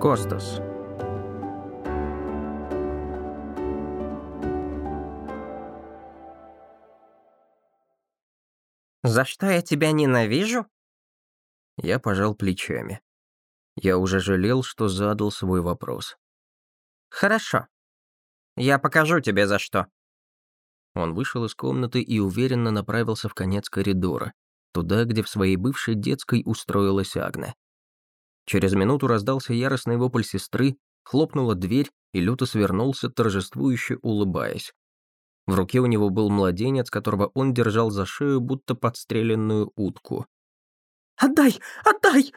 Костас. «За что я тебя ненавижу?» Я пожал плечами. Я уже жалел, что задал свой вопрос. «Хорошо. Я покажу тебе за что». Он вышел из комнаты и уверенно направился в конец коридора, туда, где в своей бывшей детской устроилась Агне. Через минуту раздался яростный вопль сестры, хлопнула дверь, и люто свернулся, торжествующе улыбаясь. В руке у него был младенец, которого он держал за шею, будто подстреленную утку. «Отдай! Отдай!»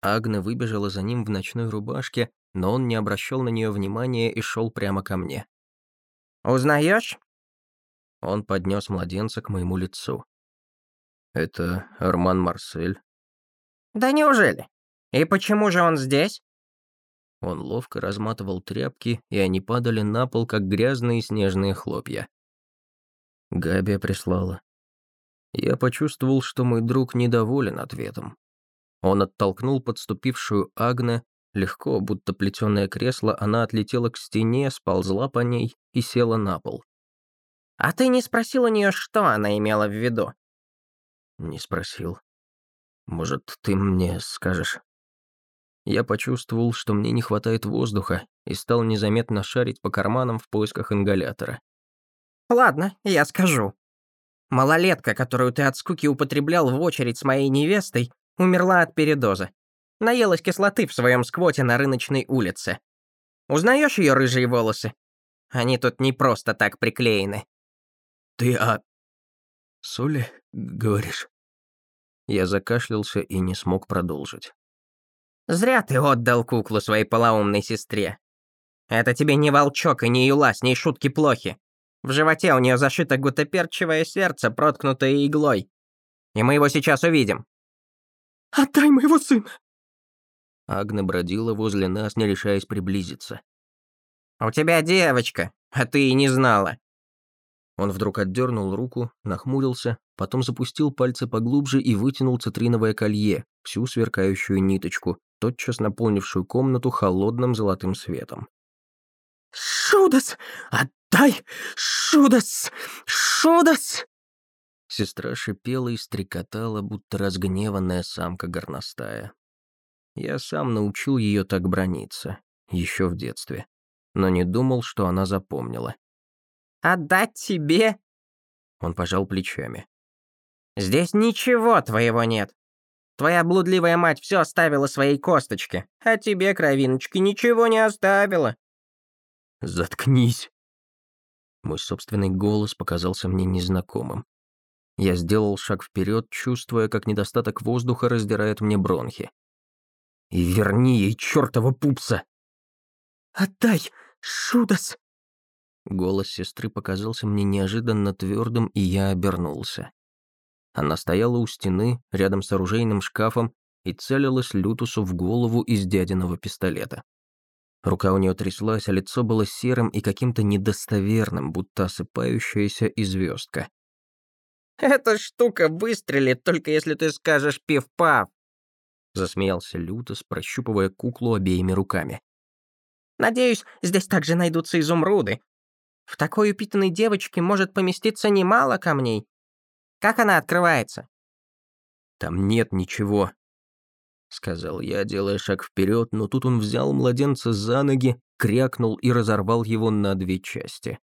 Агна выбежала за ним в ночной рубашке, но он не обращал на нее внимания и шел прямо ко мне. «Узнаешь?» Он поднес младенца к моему лицу. «Это Арман Марсель». «Да неужели? И почему же он здесь?» Он ловко разматывал тряпки, и они падали на пол, как грязные снежные хлопья. Габия прислала. Я почувствовал, что мой друг недоволен ответом. Он оттолкнул подступившую Агне, легко, будто плетеное кресло, она отлетела к стене, сползла по ней и села на пол. «А ты не спросил у нее, что она имела в виду?» «Не спросил. Может, ты мне скажешь?» Я почувствовал, что мне не хватает воздуха, и стал незаметно шарить по карманам в поисках ингалятора. «Ладно, я скажу. Малолетка, которую ты от скуки употреблял в очередь с моей невестой, умерла от передоза. Наелась кислоты в своем сквоте на рыночной улице. Узнаешь ее рыжие волосы? Они тут не просто так приклеены. Ты о... соли говоришь? Я закашлялся и не смог продолжить. Зря ты отдал куклу своей полоумной сестре. Это тебе не волчок и не юла, с ней шутки плохи. В животе у нее зашито гутоперчивое сердце, проткнутое иглой. И мы его сейчас увидим. «Отдай моего сына!» Агна бродила возле нас, не решаясь приблизиться. «У тебя девочка, а ты и не знала». Он вдруг отдернул руку, нахмурился, потом запустил пальцы поглубже и вытянул цитриновое колье, всю сверкающую ниточку, тотчас наполнившую комнату холодным золотым светом. «Шудас! Отдай! Шудас! Шудас!» Сестра шипела и стрекотала, будто разгневанная самка горностая. Я сам научил ее так брониться, еще в детстве, но не думал, что она запомнила. «Отдать тебе?» Он пожал плечами. «Здесь ничего твоего нет. Твоя блудливая мать все оставила своей косточке, а тебе, кровиночки, ничего не оставила». «Заткнись!» Мой собственный голос показался мне незнакомым. Я сделал шаг вперед, чувствуя, как недостаток воздуха раздирает мне бронхи. «И верни ей чертова пупса!» «Отдай, Шудас!» Голос сестры показался мне неожиданно твердым, и я обернулся. Она стояла у стены, рядом с оружейным шкафом, и целилась Лютусу в голову из дядиного пистолета. Рука у нее тряслась, а лицо было серым и каким-то недостоверным, будто осыпающаяся и звездка. «Эта штука выстрелит, только если ты скажешь пив-пав!» Засмеялся Лютус, прощупывая куклу обеими руками. «Надеюсь, здесь также найдутся изумруды. В такой упитанной девочке может поместиться немало камней. Как она открывается?» «Там нет ничего», — сказал я, делая шаг вперед, но тут он взял младенца за ноги, крякнул и разорвал его на две части.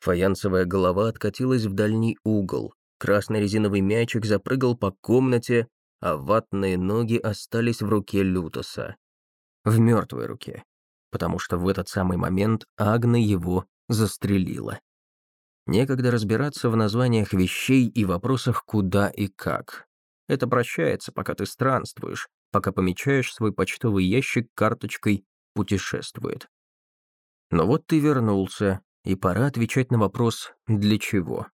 Фаянсовая голова откатилась в дальний угол, красный резиновый мячик запрыгал по комнате, а ватные ноги остались в руке Лютоса. В мертвой руке, потому что в этот самый момент Агна его застрелила. Некогда разбираться в названиях вещей и вопросах куда и как. Это прощается, пока ты странствуешь, пока помечаешь свой почтовый ящик карточкой «Путешествует». Но вот ты вернулся, и пора отвечать на вопрос «Для чего?».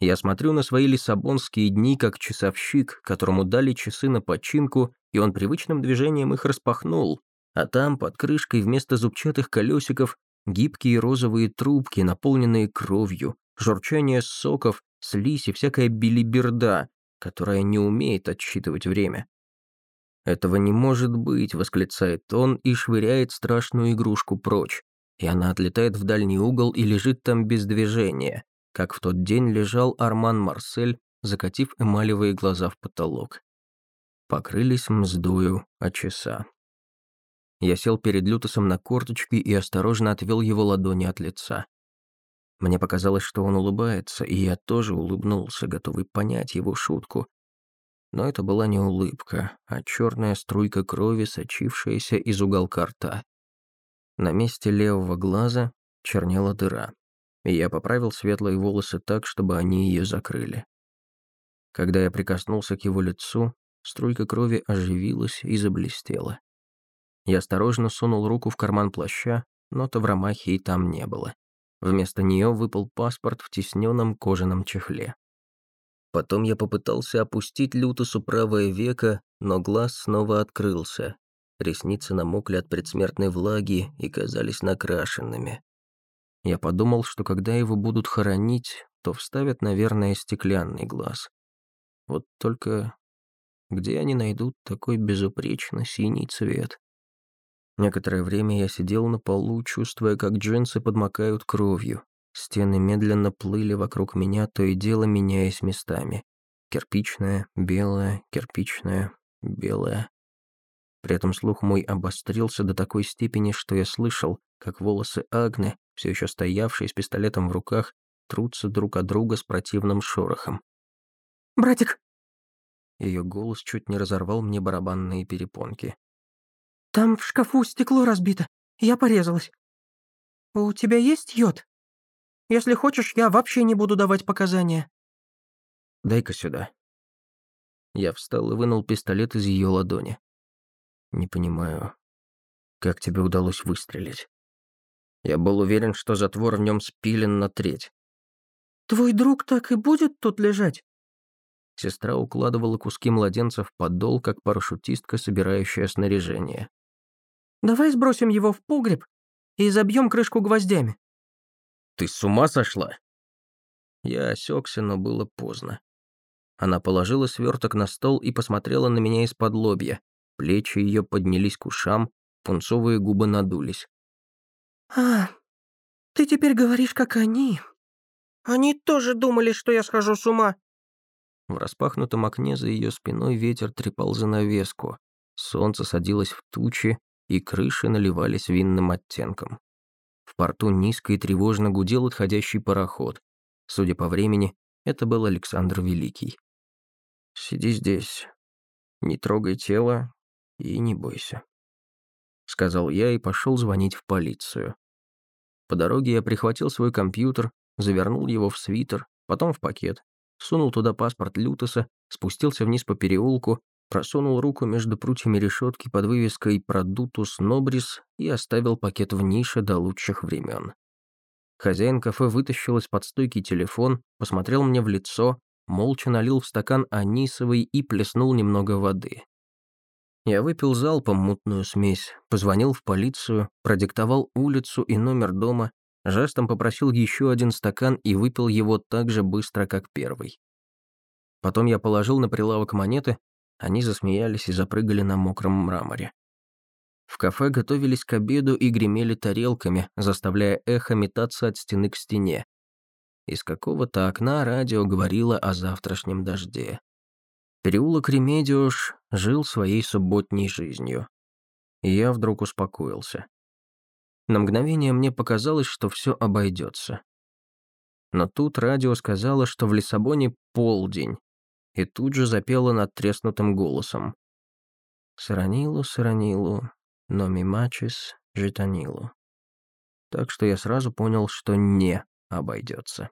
Я смотрю на свои лиссабонские дни как часовщик, которому дали часы на починку, и он привычным движением их распахнул, а там, под крышкой, вместо зубчатых колесиков, Гибкие розовые трубки, наполненные кровью, журчание соков, слизь и всякая билиберда, которая не умеет отсчитывать время. «Этого не может быть!» – восклицает он и швыряет страшную игрушку прочь. И она отлетает в дальний угол и лежит там без движения, как в тот день лежал Арман Марсель, закатив эмалевые глаза в потолок. Покрылись мздою от часа. Я сел перед Лютосом на корточки и осторожно отвел его ладони от лица. Мне показалось, что он улыбается, и я тоже улыбнулся, готовый понять его шутку. Но это была не улыбка, а черная струйка крови, сочившаяся из уголка рта. На месте левого глаза чернела дыра, и я поправил светлые волосы так, чтобы они ее закрыли. Когда я прикоснулся к его лицу, струйка крови оживилась и заблестела. Я осторожно сунул руку в карман плаща, но Тавромахи там не было. Вместо нее выпал паспорт в тисненном кожаном чехле. Потом я попытался опустить Лютусу правое веко, но глаз снова открылся. Ресницы намокли от предсмертной влаги и казались накрашенными. Я подумал, что когда его будут хоронить, то вставят, наверное, стеклянный глаз. Вот только где они найдут такой безупречно синий цвет? Некоторое время я сидел на полу, чувствуя, как джинсы подмокают кровью. Стены медленно плыли вокруг меня, то и дело меняясь местами. Кирпичная, белая, кирпичная, белая. При этом слух мой обострился до такой степени, что я слышал, как волосы Агны, все еще стоявшие с пистолетом в руках, трутся друг от друга с противным шорохом. «Братик!» Ее голос чуть не разорвал мне барабанные перепонки. Там в шкафу стекло разбито. Я порезалась. У тебя есть йод? Если хочешь, я вообще не буду давать показания. Дай-ка сюда. Я встал и вынул пистолет из ее ладони. Не понимаю, как тебе удалось выстрелить. Я был уверен, что затвор в нем спилен на треть. Твой друг так и будет тут лежать? Сестра укладывала куски младенца в подол, как парашютистка, собирающая снаряжение. Давай сбросим его в погреб и забьем крышку гвоздями». «Ты с ума сошла?» Я осекся, но было поздно. Она положила сверток на стол и посмотрела на меня из-под лобья. Плечи ее поднялись к ушам, пунцовые губы надулись. «А, ты теперь говоришь, как они. Они тоже думали, что я схожу с ума». В распахнутом окне за ее спиной ветер трепал занавеску. Солнце садилось в тучи, и крыши наливались винным оттенком. В порту низко и тревожно гудел отходящий пароход. Судя по времени, это был Александр Великий. «Сиди здесь, не трогай тело и не бойся», — сказал я и пошел звонить в полицию. По дороге я прихватил свой компьютер, завернул его в свитер, потом в пакет, сунул туда паспорт Лютоса, спустился вниз по переулку просунул руку между прутьями решетки под вывеской «Продутус Нобрис» и оставил пакет в нише до лучших времен. Хозяин кафе вытащил из-под стойки телефон, посмотрел мне в лицо, молча налил в стакан анисовый и плеснул немного воды. Я выпил залпом мутную смесь, позвонил в полицию, продиктовал улицу и номер дома, жестом попросил еще один стакан и выпил его так же быстро, как первый. Потом я положил на прилавок монеты, они засмеялись и запрыгали на мокром мраморе. В кафе готовились к обеду и гремели тарелками, заставляя эхо метаться от стены к стене. Из какого-то окна радио говорило о завтрашнем дожде. Переулок Ремедиуш жил своей субботней жизнью. И я вдруг успокоился. На мгновение мне показалось, что все обойдется. Но тут радио сказало, что в Лиссабоне полдень, и тут же запела над треснутым голосом. «Саранилу, саранилу, но мимачис житанилу». Так что я сразу понял, что не обойдется.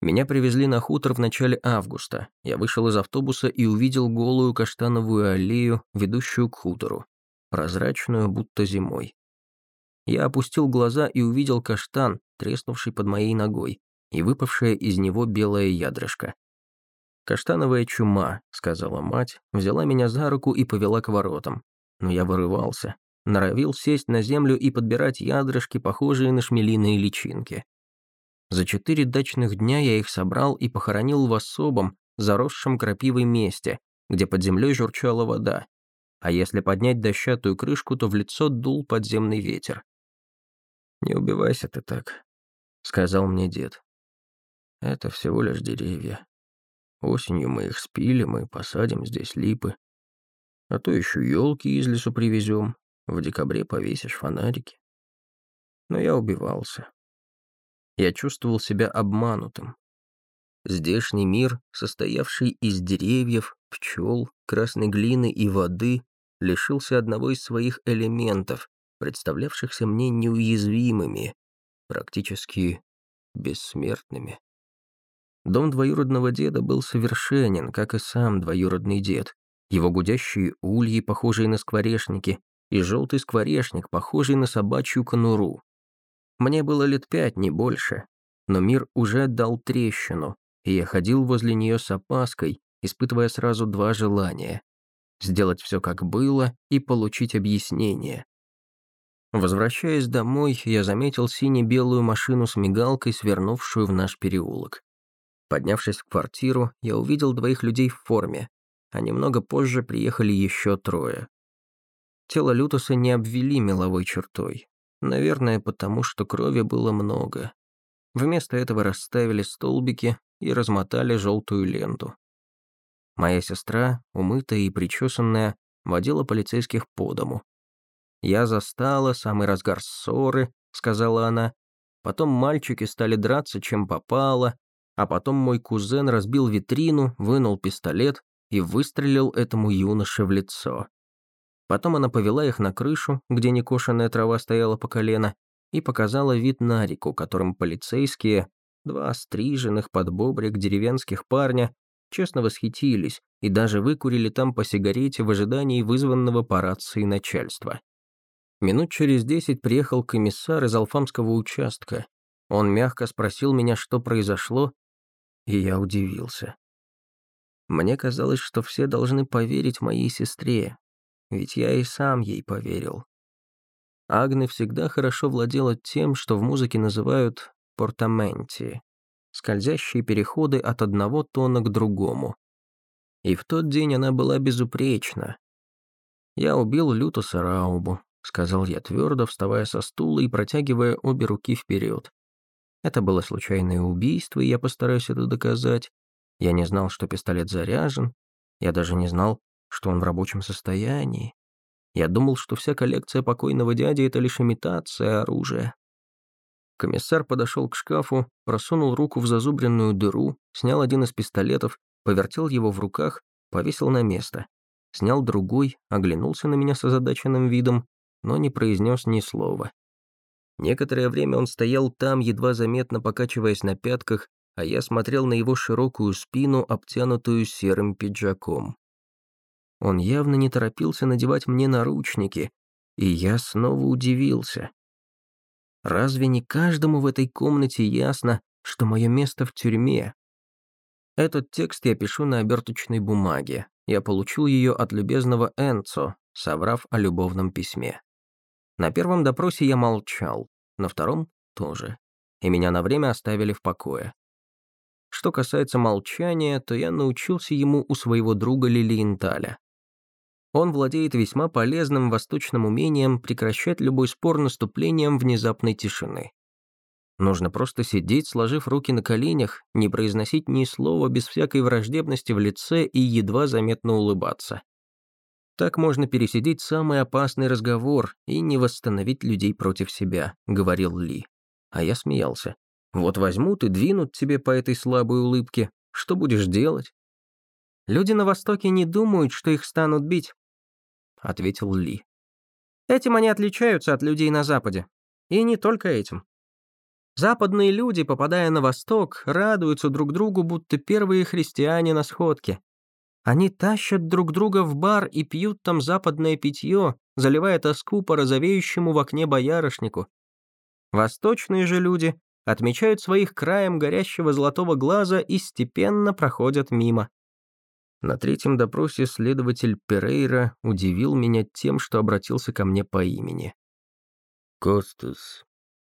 Меня привезли на хутор в начале августа. Я вышел из автобуса и увидел голую каштановую аллею, ведущую к хутору, прозрачную, будто зимой. Я опустил глаза и увидел каштан, треснувший под моей ногой, и выпавшее из него белое ядрышко. «Каштановая чума», — сказала мать, взяла меня за руку и повела к воротам. Но я вырывался, норовил сесть на землю и подбирать ядрышки, похожие на шмелиные личинки. За четыре дачных дня я их собрал и похоронил в особом, заросшем крапивой месте, где под землей журчала вода, а если поднять дощатую крышку, то в лицо дул подземный ветер. «Не убивайся ты так», — сказал мне дед. «Это всего лишь деревья. Осенью мы их спилим и посадим здесь липы. А то еще елки из лесу привезем. В декабре повесишь фонарики». Но я убивался. Я чувствовал себя обманутым. Здешний мир, состоявший из деревьев, пчел, красной глины и воды, лишился одного из своих элементов, представлявшихся мне неуязвимыми, практически бессмертными. Дом двоюродного деда был совершенен, как и сам двоюродный дед. Его гудящие ульи, похожие на скворечники, и желтый скворечник, похожий на собачью конуру. Мне было лет пять, не больше, но мир уже дал трещину, и я ходил возле нее с опаской, испытывая сразу два желания — сделать все как было и получить объяснение. Возвращаясь домой, я заметил сине-белую машину с мигалкой, свернувшую в наш переулок. Поднявшись в квартиру, я увидел двоих людей в форме, а немного позже приехали еще трое. Тело Лютоса не обвели меловой чертой. Наверное, потому что крови было много. Вместо этого расставили столбики и размотали желтую ленту. Моя сестра, умытая и причесанная, водила полицейских по дому. «Я застала самый разгар ссоры», — сказала она. Потом мальчики стали драться, чем попало, а потом мой кузен разбил витрину, вынул пистолет и выстрелил этому юноше в лицо. Потом она повела их на крышу, где некошенная трава стояла по колено, и показала вид на реку, которым полицейские, два стриженных под бобрик деревенских парня, честно восхитились и даже выкурили там по сигарете в ожидании вызванного по рации начальства. Минут через десять приехал комиссар из Алфамского участка. Он мягко спросил меня, что произошло, и я удивился. Мне казалось, что все должны поверить моей сестре, ведь я и сам ей поверил. Агне всегда хорошо владела тем, что в музыке называют портаменти, скользящие переходы от одного тона к другому. И в тот день она была безупречна. Я убил Лютоса Раубу, сказал я твердо, вставая со стула и протягивая обе руки вперед. Это было случайное убийство, и я постараюсь это доказать. Я не знал, что пистолет заряжен. Я даже не знал, что он в рабочем состоянии. Я думал, что вся коллекция покойного дяди — это лишь имитация оружия. Комиссар подошел к шкафу, просунул руку в зазубренную дыру, снял один из пистолетов, повертел его в руках, повесил на место. Снял другой, оглянулся на меня с озадаченным видом, но не произнес ни слова. Некоторое время он стоял там, едва заметно покачиваясь на пятках, а я смотрел на его широкую спину, обтянутую серым пиджаком. Он явно не торопился надевать мне наручники, и я снова удивился. Разве не каждому в этой комнате ясно, что мое место в тюрьме? Этот текст я пишу на оберточной бумаге. Я получил ее от любезного Энцо, соврав о любовном письме. На первом допросе я молчал, на втором — тоже, и меня на время оставили в покое. Что касается молчания, то я научился ему у своего друга Лилиенталя. Он владеет весьма полезным восточным умением прекращать любой спор наступлением внезапной тишины. Нужно просто сидеть, сложив руки на коленях, не произносить ни слова без всякой враждебности в лице и едва заметно улыбаться. Так можно пересидеть самый опасный разговор и не восстановить людей против себя, говорил Ли. А я смеялся. Вот возьмут и двинут тебе по этой слабой улыбке. Что будешь делать? Люди на Востоке не думают, что их станут бить, — ответил Ли. «Этим они отличаются от людей на Западе. И не только этим. Западные люди, попадая на Восток, радуются друг другу, будто первые христиане на сходке. Они тащат друг друга в бар и пьют там западное питье, заливая тоску по розовеющему в окне боярышнику. Восточные же люди отмечают своих краем горящего золотого глаза и степенно проходят мимо. На третьем допросе следователь Перейра удивил меня тем, что обратился ко мне по имени. «Костас»,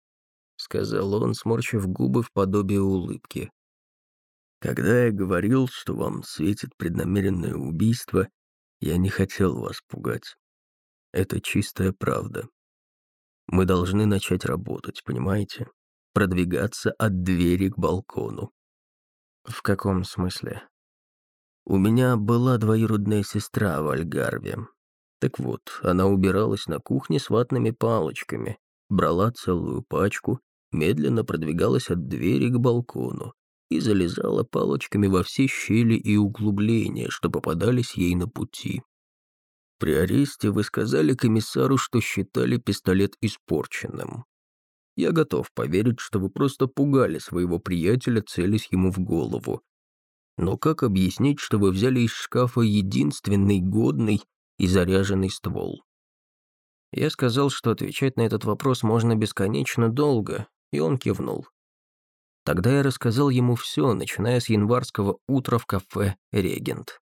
— сказал он, сморщив губы в подобие улыбки. «Когда я говорил, что вам светит преднамеренное убийство, Я не хотел вас пугать. Это чистая правда. Мы должны начать работать, понимаете? Продвигаться от двери к балкону. В каком смысле? У меня была двоюродная сестра в Альгарве. Так вот, она убиралась на кухне с ватными палочками, брала целую пачку, медленно продвигалась от двери к балкону и залезала палочками во все щели и углубления, что попадались ей на пути. При аресте вы сказали комиссару, что считали пистолет испорченным. Я готов поверить, что вы просто пугали своего приятеля, целясь ему в голову. Но как объяснить, что вы взяли из шкафа единственный годный и заряженный ствол? Я сказал, что отвечать на этот вопрос можно бесконечно долго, и он кивнул. Тогда я рассказал ему все, начиная с январского утра в кафе «Регент».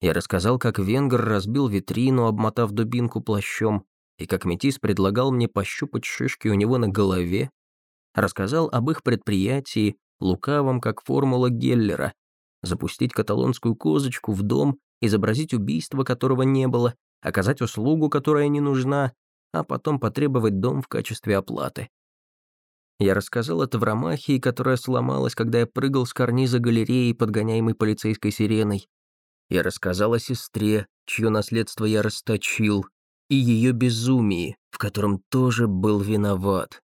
Я рассказал, как венгр разбил витрину, обмотав дубинку плащом, и как метис предлагал мне пощупать шишки у него на голове. Рассказал об их предприятии, лукавом, как формула Геллера, запустить каталонскую козочку в дом, изобразить убийство, которого не было, оказать услугу, которая не нужна, а потом потребовать дом в качестве оплаты. Я рассказал это в Ромахии, которая сломалась, когда я прыгал с карниза галереи, подгоняемой полицейской сиреной. Я рассказал о сестре, чье наследство я расточил, и ее безумии, в котором тоже был виноват.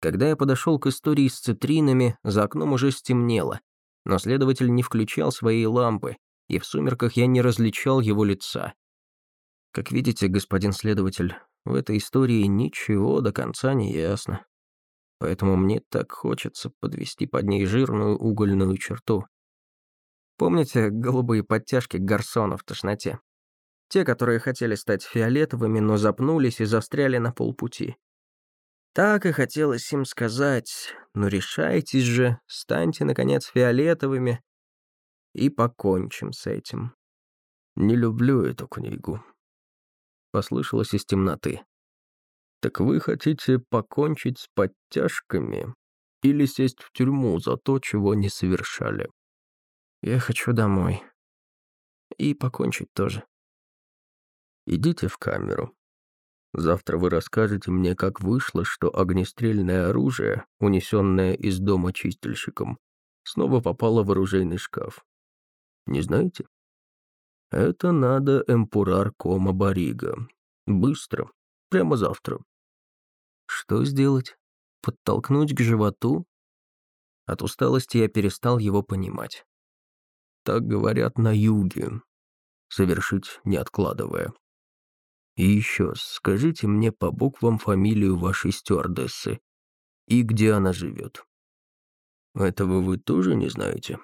Когда я подошел к истории с цитринами, за окном уже стемнело, но следователь не включал свои лампы, и в сумерках я не различал его лица. Как видите, господин следователь, в этой истории ничего до конца не ясно. Поэтому мне так хочется подвести под ней жирную угольную черту. Помните голубые подтяжки гарсона в тошноте? Те, которые хотели стать фиолетовыми, но запнулись и застряли на полпути. Так и хотелось им сказать, ну решайтесь же, станьте, наконец, фиолетовыми и покончим с этим. «Не люблю эту книгу», — послышалось из темноты. «Так вы хотите покончить с подтяжками или сесть в тюрьму за то, чего не совершали?» Я хочу домой. И покончить тоже. Идите в камеру. Завтра вы расскажете мне, как вышло, что огнестрельное оружие, унесенное из дома чистильщиком, снова попало в оружейный шкаф. Не знаете? Это надо эмпурар кома барига. Быстро. Прямо завтра. Что сделать? Подтолкнуть к животу? От усталости я перестал его понимать. Так говорят на юге. Совершить не откладывая. И еще скажите мне по буквам фамилию вашей стюардессы и где она живет. Этого вы тоже не знаете?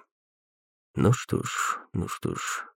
Ну что ж, ну что ж,